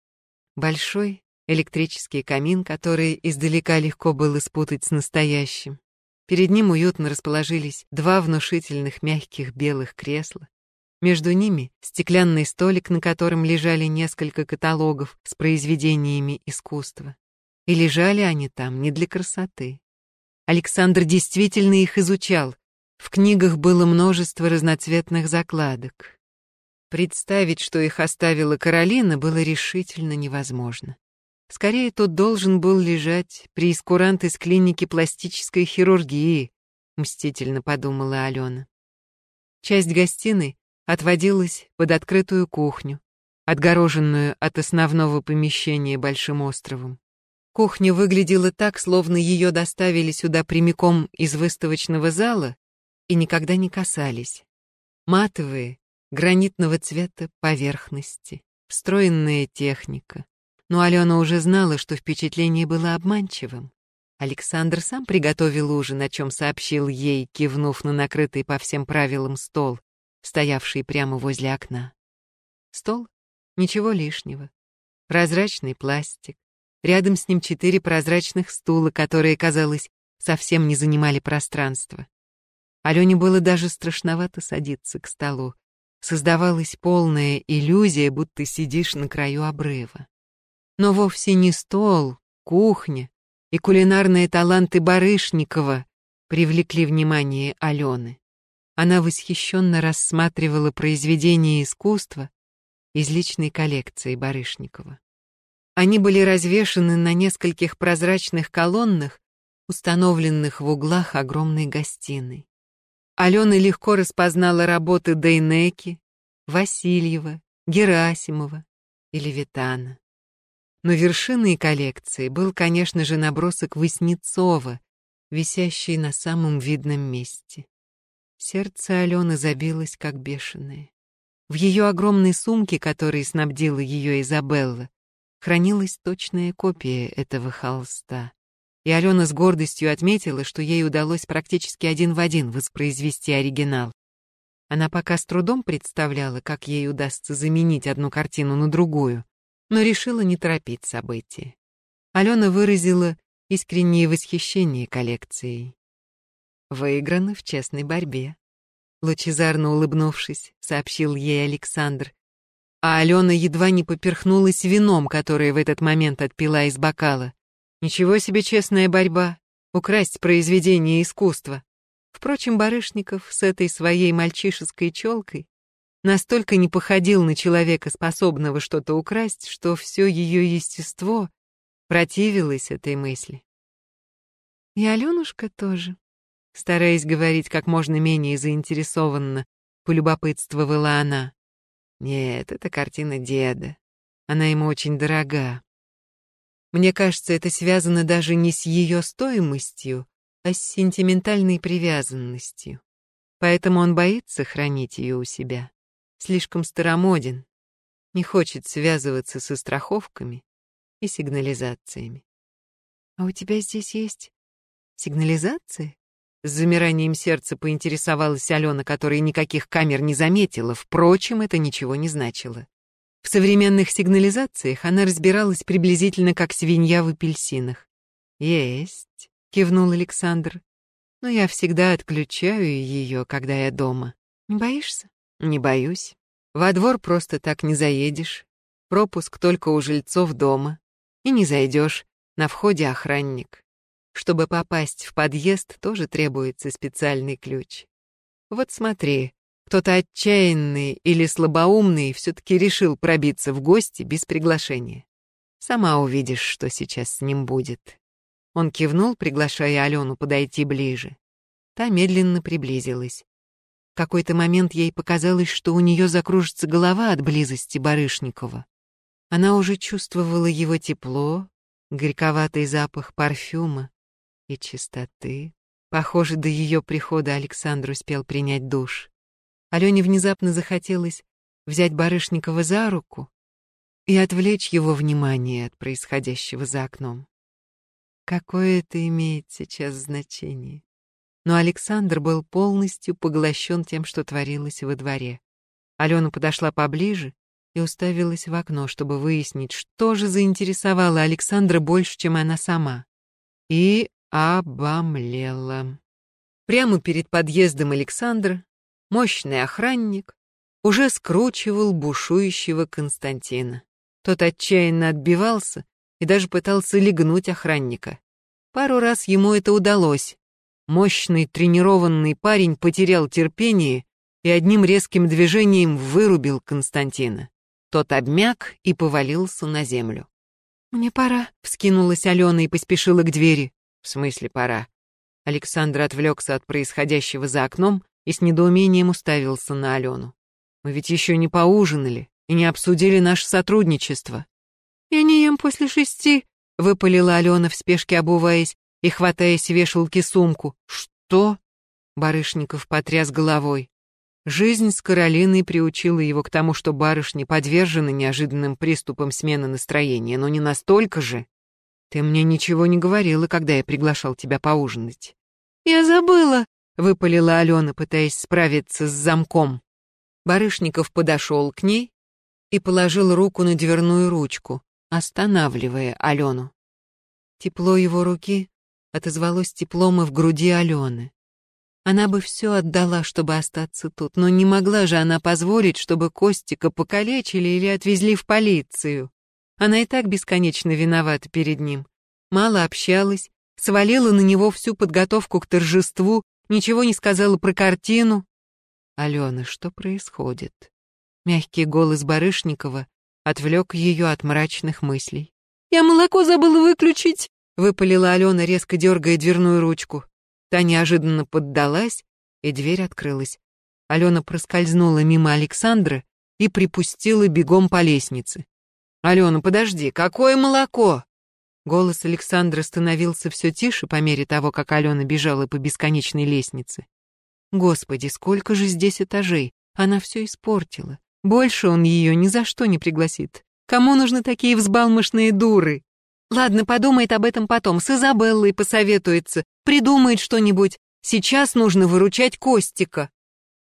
Большой электрический камин, который издалека легко было спутать с настоящим. Перед ним уютно расположились два внушительных мягких белых кресла. Между ними стеклянный столик, на котором лежали несколько каталогов с произведениями искусства. И лежали они там не для красоты. Александр действительно их изучал. В книгах было множество разноцветных закладок. Представить, что их оставила Каролина, было решительно невозможно. Скорее, тут должен был лежать преискурант из клиники пластической хирургии, мстительно подумала Алена. Часть гостиной отводилась под открытую кухню, отгороженную от основного помещения большим островом. Кухня выглядела так, словно ее доставили сюда прямиком из выставочного зала и никогда не касались. Матовые, гранитного цвета поверхности, встроенная техника, но Алена уже знала, что впечатление было обманчивым. Александр сам приготовил ужин, о чем сообщил ей, кивнув на накрытый по всем правилам стол, стоявший прямо возле окна. Стол? Ничего лишнего. Прозрачный пластик. Рядом с ним четыре прозрачных стула, которые, казалось, совсем не занимали пространство. Алене было даже страшновато садиться к столу. Создавалась полная иллюзия, будто сидишь на краю обрыва. Но вовсе не стол, кухня и кулинарные таланты Барышникова привлекли внимание Алены. Она восхищенно рассматривала произведения искусства из личной коллекции Барышникова. Они были развешаны на нескольких прозрачных колоннах, установленных в углах огромной гостиной. Алена легко распознала работы Дейнеки, Васильева, Герасимова и Левитана. Но вершиной коллекции был, конечно же, набросок Васнецова, висящий на самом видном месте. Сердце Алены забилось, как бешеное. В ее огромной сумке, которой снабдила ее Изабелла, хранилась точная копия этого холста. И Алена с гордостью отметила, что ей удалось практически один в один воспроизвести оригинал. Она пока с трудом представляла, как ей удастся заменить одну картину на другую, но решила не торопить события. Алена выразила искреннее восхищение коллекцией. Выиграно в честной борьбе. Лучезарно улыбнувшись, сообщил ей Александр. А Алена едва не поперхнулась вином, которое в этот момент отпила из бокала. Ничего себе честная борьба. Украсть произведение искусства. Впрочем, Барышников с этой своей мальчишеской челкой настолько не походил на человека, способного что-то украсть, что все ее естество противилось этой мысли. И Аленушка тоже, стараясь говорить как можно менее заинтересованно, полюбопытствовала она. Нет, это картина деда. Она ему очень дорога. Мне кажется, это связано даже не с ее стоимостью, а с сентиментальной привязанностью. Поэтому он боится хранить ее у себя слишком старомоден, не хочет связываться со страховками и сигнализациями. «А у тебя здесь есть сигнализация?» С замиранием сердца поинтересовалась Алена, которая никаких камер не заметила. Впрочем, это ничего не значило. В современных сигнализациях она разбиралась приблизительно как свинья в апельсинах. «Есть», — кивнул Александр. «Но я всегда отключаю ее, когда я дома. Не боишься?» Не боюсь. Во двор просто так не заедешь. Пропуск только у жильцов дома. И не зайдешь На входе охранник. Чтобы попасть в подъезд, тоже требуется специальный ключ. Вот смотри, кто-то отчаянный или слабоумный все-таки решил пробиться в гости без приглашения. Сама увидишь, что сейчас с ним будет. Он кивнул, приглашая Алену подойти ближе. Та медленно приблизилась. В какой-то момент ей показалось, что у нее закружится голова от близости Барышникова. Она уже чувствовала его тепло, горьковатый запах парфюма и чистоты. Похоже, до ее прихода Александр успел принять душ. Алене внезапно захотелось взять Барышникова за руку и отвлечь его внимание от происходящего за окном. Какое это имеет сейчас значение? Но Александр был полностью поглощен тем, что творилось во дворе. Алена подошла поближе и уставилась в окно, чтобы выяснить, что же заинтересовало Александра больше, чем она сама. И обомлела. Прямо перед подъездом Александра мощный охранник уже скручивал бушующего Константина. Тот отчаянно отбивался и даже пытался легнуть охранника. Пару раз ему это удалось. Мощный тренированный парень потерял терпение и одним резким движением вырубил Константина. Тот обмяк и повалился на землю. «Мне пора», — вскинулась Алена и поспешила к двери. «В смысле пора?» Александр отвлекся от происходящего за окном и с недоумением уставился на Алену. «Мы ведь еще не поужинали и не обсудили наше сотрудничество». «Я не ем после шести», — выпалила Алена в спешке обуваясь и хватая с вешалки сумку. «Что?» — Барышников потряс головой. Жизнь с Каролиной приучила его к тому, что барышни подвержены неожиданным приступам смены настроения, но не настолько же. Ты мне ничего не говорила, когда я приглашал тебя поужинать. «Я забыла», — выпалила Алена, пытаясь справиться с замком. Барышников подошел к ней и положил руку на дверную ручку, останавливая Алену. Тепло его руки отозвалось теплом и в груди Алены. Она бы все отдала, чтобы остаться тут, но не могла же она позволить, чтобы Костика покалечили или отвезли в полицию. Она и так бесконечно виновата перед ним. Мало общалась, свалила на него всю подготовку к торжеству, ничего не сказала про картину. «Алена, что происходит?» Мягкий голос Барышникова отвлек ее от мрачных мыслей. «Я молоко забыла выключить!» — выпалила Алена, резко дергая дверную ручку. Та неожиданно поддалась, и дверь открылась. Алена проскользнула мимо Александра и припустила бегом по лестнице. «Алена, подожди, какое молоко?» Голос Александра становился все тише по мере того, как Алена бежала по бесконечной лестнице. Господи, сколько же здесь этажей! Она все испортила. Больше он ее ни за что не пригласит. Кому нужны такие взбалмошные дуры? Ладно, подумает об этом потом, с Изабеллой посоветуется, придумает что-нибудь. Сейчас нужно выручать Костика.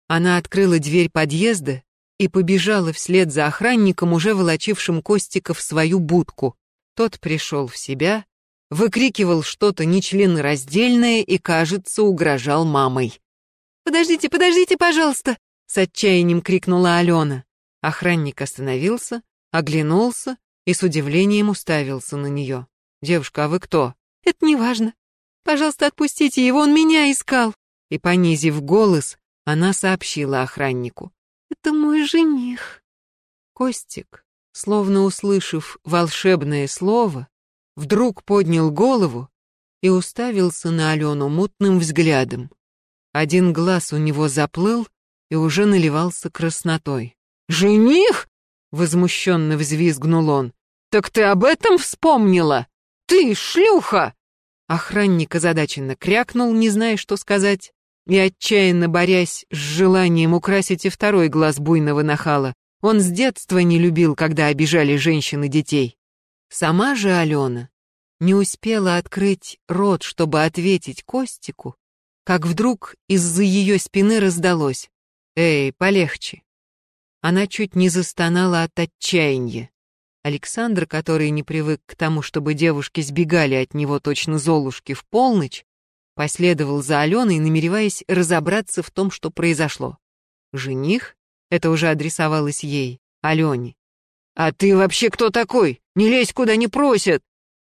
Она открыла дверь подъезда и побежала вслед за охранником, уже волочившим Костика в свою будку. Тот пришел в себя, выкрикивал что-то нечленораздельное и, кажется, угрожал мамой. «Подождите, подождите, пожалуйста!» — с отчаянием крикнула Алена. Охранник остановился, оглянулся и с удивлением уставился на нее. «Девушка, а вы кто?» «Это не важно. Пожалуйста, отпустите его, он меня искал!» И, понизив голос, она сообщила охраннику. «Это мой жених». Костик, словно услышав волшебное слово, вдруг поднял голову и уставился на Алену мутным взглядом. Один глаз у него заплыл и уже наливался краснотой. «Жених?» — возмущенно взвизгнул он. «Так ты об этом вспомнила? Ты, шлюха!» Охранник озадаченно крякнул, не зная, что сказать, и отчаянно борясь с желанием украсить и второй глаз буйного нахала. Он с детства не любил, когда обижали женщин и детей. Сама же Алена не успела открыть рот, чтобы ответить Костику, как вдруг из-за ее спины раздалось. «Эй, полегче!» Она чуть не застонала от отчаяния. Александр, который не привык к тому, чтобы девушки сбегали от него точно золушки в полночь, последовал за Аленой, намереваясь разобраться в том, что произошло. Жених это уже адресовалось ей, Алене. «А ты вообще кто такой? Не лезь, куда не просят!»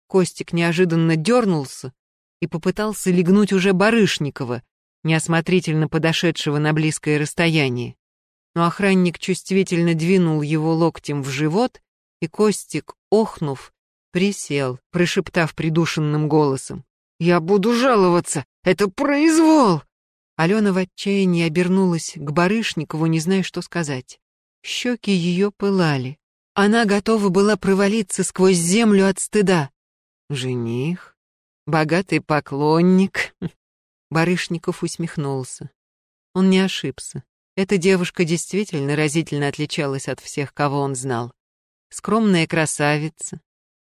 Костик неожиданно дернулся и попытался легнуть уже Барышникова, неосмотрительно подошедшего на близкое расстояние. Но охранник чувствительно двинул его локтем в живот, и Костик, охнув, присел, прошептав придушенным голосом. «Я буду жаловаться! Это произвол!» Алена в отчаянии обернулась к Барышникову, не зная, что сказать. Щеки ее пылали. Она готова была провалиться сквозь землю от стыда. «Жених? Богатый поклонник?» Барышников усмехнулся. Он не ошибся. Эта девушка действительно разительно отличалась от всех, кого он знал. Скромная красавица,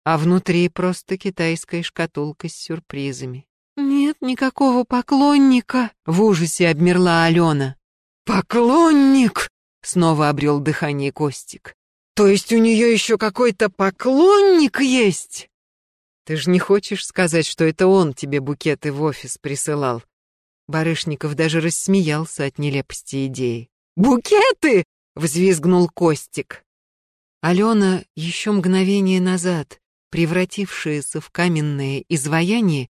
а внутри просто китайская шкатулка с сюрпризами. «Нет никакого поклонника!» — в ужасе обмерла Алена. «Поклонник!» — снова обрел дыхание Костик. «То есть у нее еще какой-то поклонник есть?» «Ты же не хочешь сказать, что это он тебе букеты в офис присылал?» Барышников даже рассмеялся от нелепости идеи. «Букеты!» — взвизгнул Костик. Алена еще мгновение назад, превратившаяся в каменное изваяние,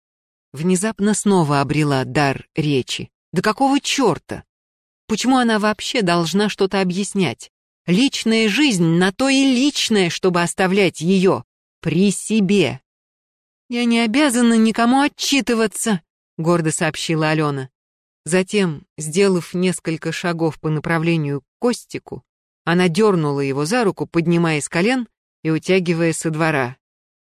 внезапно снова обрела дар речи. Да какого черта? Почему она вообще должна что-то объяснять? Личная жизнь на то и личная, чтобы оставлять ее при себе. «Я не обязана никому отчитываться», — гордо сообщила Алена. Затем, сделав несколько шагов по направлению к Костику, она дернула его за руку, поднимая с колен и утягивая со двора.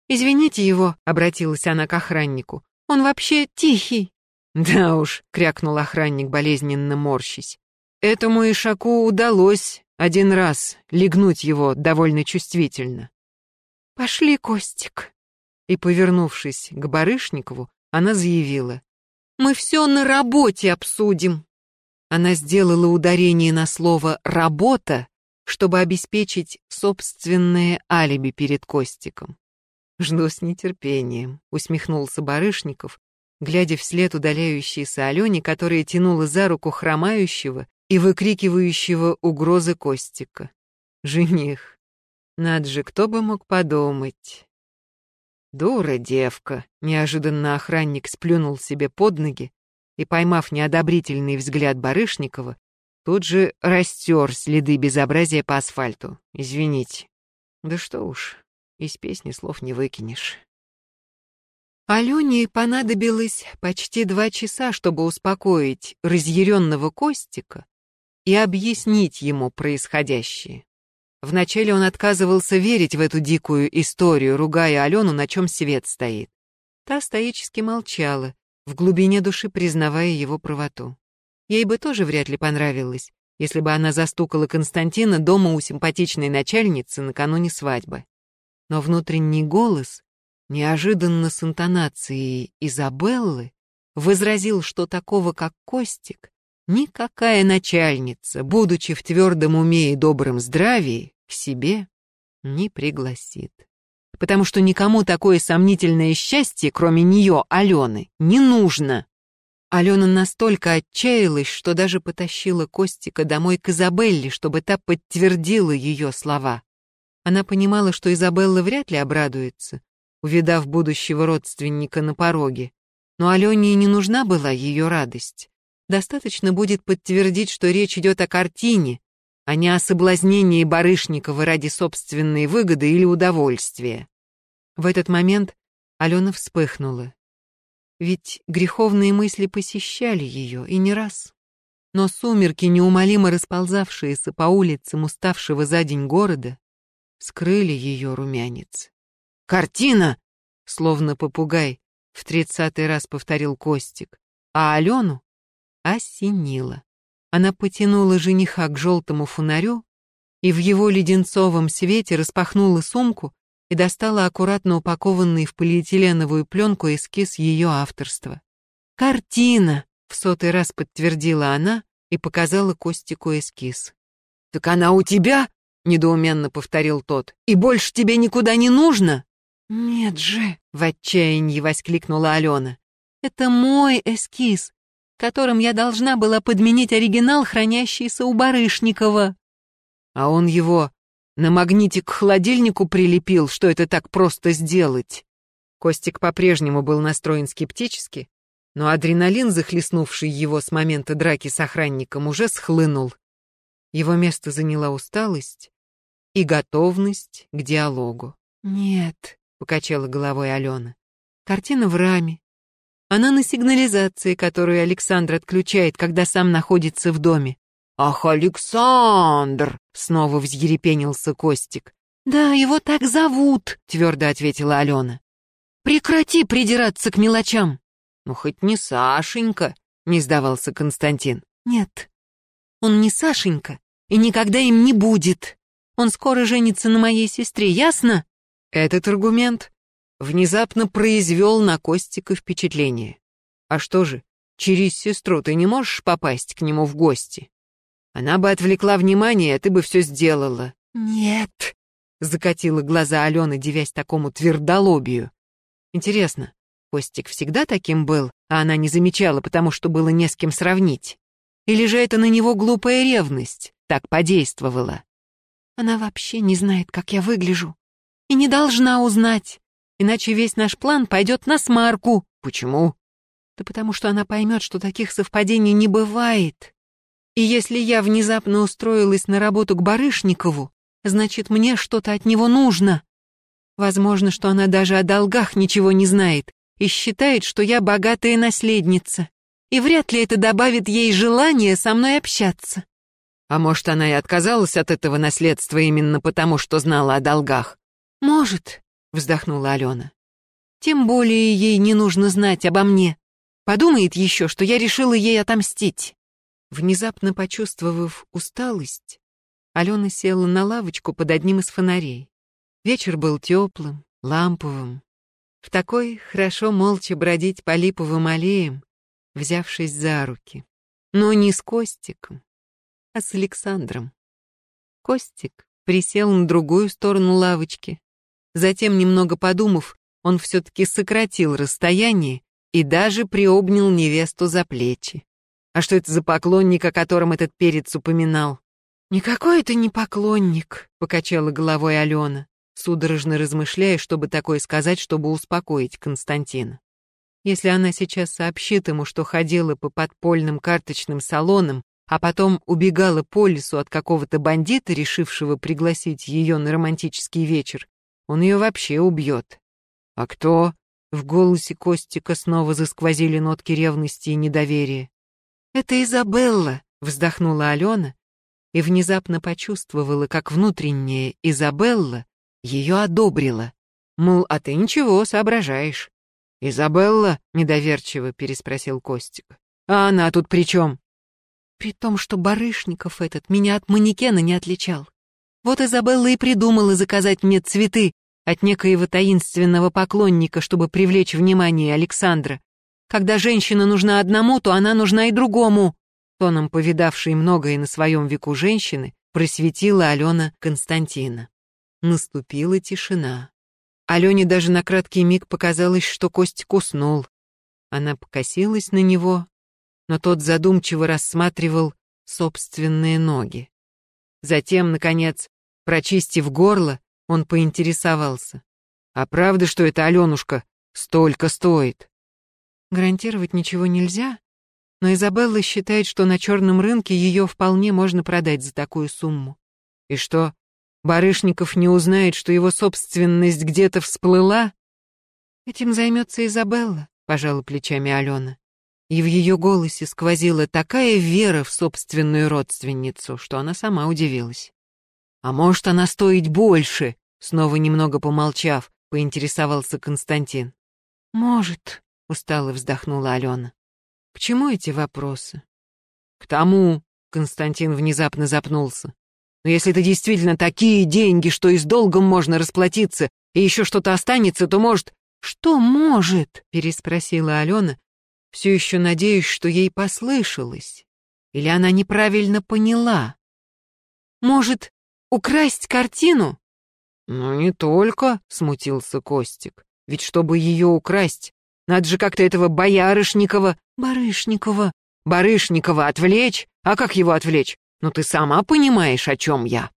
«Извините его», — обратилась она к охраннику. «Он вообще тихий». «Да уж», — крякнул охранник, болезненно морщись. «Этому ишаку удалось один раз легнуть его довольно чувствительно». «Пошли, Костик». И, повернувшись к Барышникову, она заявила. «Мы все на работе обсудим». Она сделала ударение на слово «работа», чтобы обеспечить собственное алиби перед Костиком. «Жду с нетерпением», — усмехнулся Барышников, глядя вслед удаляющейся Алене, которая тянула за руку хромающего и выкрикивающего угрозы Костика. «Жених! Над же, кто бы мог подумать!» «Дура девка!» — неожиданно охранник сплюнул себе под ноги и, поймав неодобрительный взгляд Барышникова, Тут же растер следы безобразия по асфальту. Извините. Да что уж, из песни слов не выкинешь. Алене понадобилось почти два часа, чтобы успокоить разъяренного Костика и объяснить ему происходящее. Вначале он отказывался верить в эту дикую историю, ругая Алену, на чем свет стоит. Та стоически молчала, в глубине души признавая его правоту. Ей бы тоже вряд ли понравилось, если бы она застукала Константина дома у симпатичной начальницы накануне свадьбы. Но внутренний голос, неожиданно с интонацией Изабеллы, возразил, что такого, как Костик, никакая начальница, будучи в твердом уме и добром здравии, к себе не пригласит. Потому что никому такое сомнительное счастье, кроме нее, Алены, не нужно. Алена настолько отчаялась, что даже потащила Костика домой к Изабелле, чтобы та подтвердила ее слова. Она понимала, что Изабелла вряд ли обрадуется, увидав будущего родственника на пороге. Но Алене не нужна была ее радость. Достаточно будет подтвердить, что речь идет о картине, а не о соблазнении Барышникова ради собственной выгоды или удовольствия. В этот момент Алена вспыхнула. Ведь греховные мысли посещали ее, и не раз. Но сумерки, неумолимо расползавшиеся по улицам уставшего за день города, скрыли ее румянец. «Картина!» — словно попугай, в тридцатый раз повторил Костик. А Алену осенило. Она потянула жениха к желтому фонарю и в его леденцовом свете распахнула сумку и достала аккуратно упакованный в полиэтиленовую пленку эскиз ее авторства. «Картина!» — в сотый раз подтвердила она и показала Костику эскиз. «Так она у тебя?» — недоуменно повторил тот. «И больше тебе никуда не нужно?» «Нет же!» — в отчаянии воскликнула Алена. «Это мой эскиз, которым я должна была подменить оригинал, хранящийся у Барышникова». А он его на магните к холодильнику прилепил, что это так просто сделать. Костик по-прежнему был настроен скептически, но адреналин, захлестнувший его с момента драки с охранником, уже схлынул. Его место заняла усталость и готовность к диалогу. «Нет», — покачала головой Алена. «Картина в раме. Она на сигнализации, которую Александр отключает, когда сам находится в доме». «Ах, Александр!» — снова взъерепенился Костик. «Да, его так зовут», — твердо ответила Алена. «Прекрати придираться к мелочам». «Ну, хоть не Сашенька», — не сдавался Константин. «Нет, он не Сашенька и никогда им не будет. Он скоро женится на моей сестре, ясно?» Этот аргумент внезапно произвел на Костика впечатление. А что же, через сестру ты не можешь попасть к нему в гости? Она бы отвлекла внимание, а ты бы все сделала. «Нет», — закатила глаза Алена, девясь такому твердолобию. Интересно, Костик всегда таким был, а она не замечала, потому что было не с кем сравнить? Или же это на него глупая ревность так подействовала? Она вообще не знает, как я выгляжу. И не должна узнать. Иначе весь наш план пойдет на смарку. Почему? Да потому что она поймет, что таких совпадений не бывает. И если я внезапно устроилась на работу к Барышникову, значит, мне что-то от него нужно. Возможно, что она даже о долгах ничего не знает и считает, что я богатая наследница. И вряд ли это добавит ей желание со мной общаться. А может, она и отказалась от этого наследства именно потому, что знала о долгах? Может, вздохнула Алена. Тем более ей не нужно знать обо мне. Подумает еще, что я решила ей отомстить. Внезапно почувствовав усталость, Алена села на лавочку под одним из фонарей. Вечер был теплым, ламповым. В такой хорошо молча бродить по липовым аллеям, взявшись за руки. Но не с Костиком, а с Александром. Костик присел на другую сторону лавочки. Затем, немного подумав, он все-таки сократил расстояние и даже приобнял невесту за плечи. А что это за поклонник, о котором этот перец упоминал? «Никакой это не поклонник», — покачала головой Алена судорожно размышляя, чтобы такое сказать, чтобы успокоить Константина. Если она сейчас сообщит ему, что ходила по подпольным карточным салонам, а потом убегала по лесу от какого-то бандита, решившего пригласить ее на романтический вечер, он ее вообще убьет. «А кто?» В голосе Костика снова засквозили нотки ревности и недоверия. «Это Изабелла», — вздохнула Алена и внезапно почувствовала, как внутренняя Изабелла ее одобрила. Мол, а ты ничего, соображаешь. «Изабелла?» — недоверчиво переспросил Костик. «А она тут при чем?» «При том, что Барышников этот меня от манекена не отличал. Вот Изабелла и придумала заказать мне цветы от некоего таинственного поклонника, чтобы привлечь внимание Александра. Когда женщина нужна одному, то она нужна и другому». Тоном повидавшей многое на своем веку женщины, просветила Алена Константина. Наступила тишина. Алене даже на краткий миг показалось, что Костик уснул. Она покосилась на него, но тот задумчиво рассматривал собственные ноги. Затем, наконец, прочистив горло, он поинтересовался. «А правда, что эта Аленушка столько стоит?» Гарантировать ничего нельзя, но Изабелла считает, что на черном рынке ее вполне можно продать за такую сумму. И что, Барышников не узнает, что его собственность где-то всплыла? Этим займется Изабелла, пожала плечами Алена. И в ее голосе сквозила такая вера в собственную родственницу, что она сама удивилась. А может, она стоит больше? Снова немного помолчав, поинтересовался Константин. Может, устало вздохнула Алена. К чему эти вопросы? К тому, Константин внезапно запнулся. Но если это действительно такие деньги, что и с долгом можно расплатиться, и еще что-то останется, то может... Что может? Переспросила Алена, все еще надеясь, что ей послышалось. Или она неправильно поняла. Может, украсть картину? Ну, не только, смутился Костик. Ведь чтобы ее украсть, надо же как-то этого Боярышникова... Барышникова... Барышникова отвлечь? А как его отвлечь? Но ты сама понимаешь, о чем я.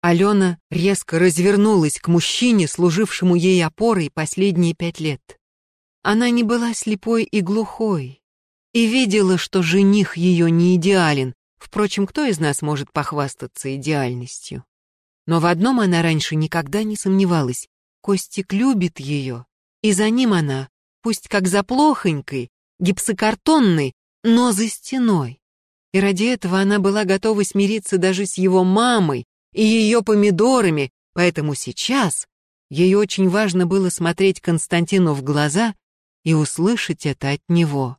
Алена резко развернулась к мужчине, служившему ей опорой последние пять лет. Она не была слепой и глухой, и видела, что жених ее не идеален. Впрочем, кто из нас может похвастаться идеальностью? Но в одном она раньше никогда не сомневалась. Костик любит ее, и за ним она, пусть как за плохонькой, гипсокартонной, но за стеной. И ради этого она была готова смириться даже с его мамой и ее помидорами, поэтому сейчас ей очень важно было смотреть Константину в глаза и услышать это от него.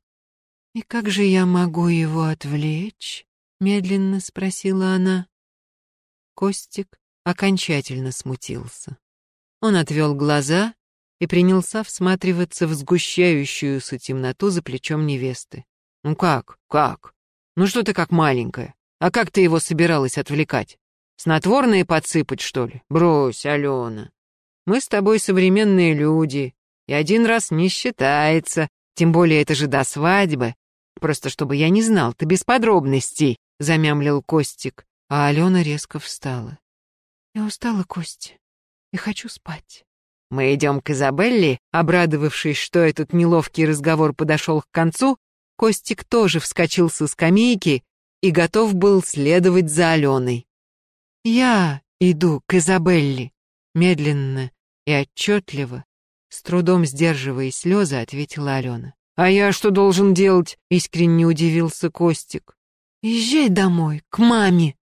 «И как же я могу его отвлечь?» — медленно спросила она. Костик окончательно смутился. Он отвел глаза и принялся всматриваться в сгущающуюся темноту за плечом невесты. «Ну как, как? Ну что ты как маленькая? А как ты его собиралась отвлекать? Снотворные подсыпать, что ли? Брось, Алена. Мы с тобой современные люди, и один раз не считается, тем более это же до свадьбы. Просто чтобы я не знал, ты без подробностей», — замямлил Костик, а Алена резко встала. «Я устала, Костя, и хочу спать». Мы идем к Изабелле, обрадовавшись, что этот неловкий разговор подошел к концу, Костик тоже вскочил со скамейки и готов был следовать за Аленой. «Я иду к Изабелле», — медленно и отчетливо, с трудом сдерживая слезы, ответила Алена. «А я что должен делать?» — искренне удивился Костик. «Езжай домой, к маме!»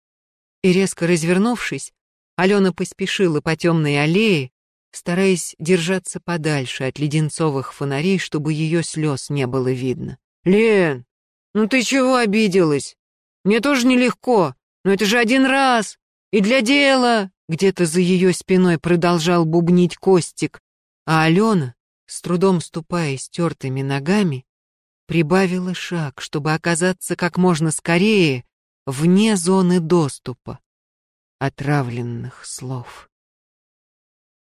И резко развернувшись, Алена поспешила по темной аллее, стараясь держаться подальше от леденцовых фонарей, чтобы ее слез не было видно. «Лен, ну ты чего обиделась? Мне тоже нелегко, но это же один раз, и для дела!» Где-то за ее спиной продолжал бубнить Костик, а Алена, с трудом ступая стертыми ногами, прибавила шаг, чтобы оказаться как можно скорее вне зоны доступа отравленных слов.